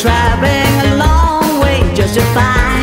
traveling a long way just to find.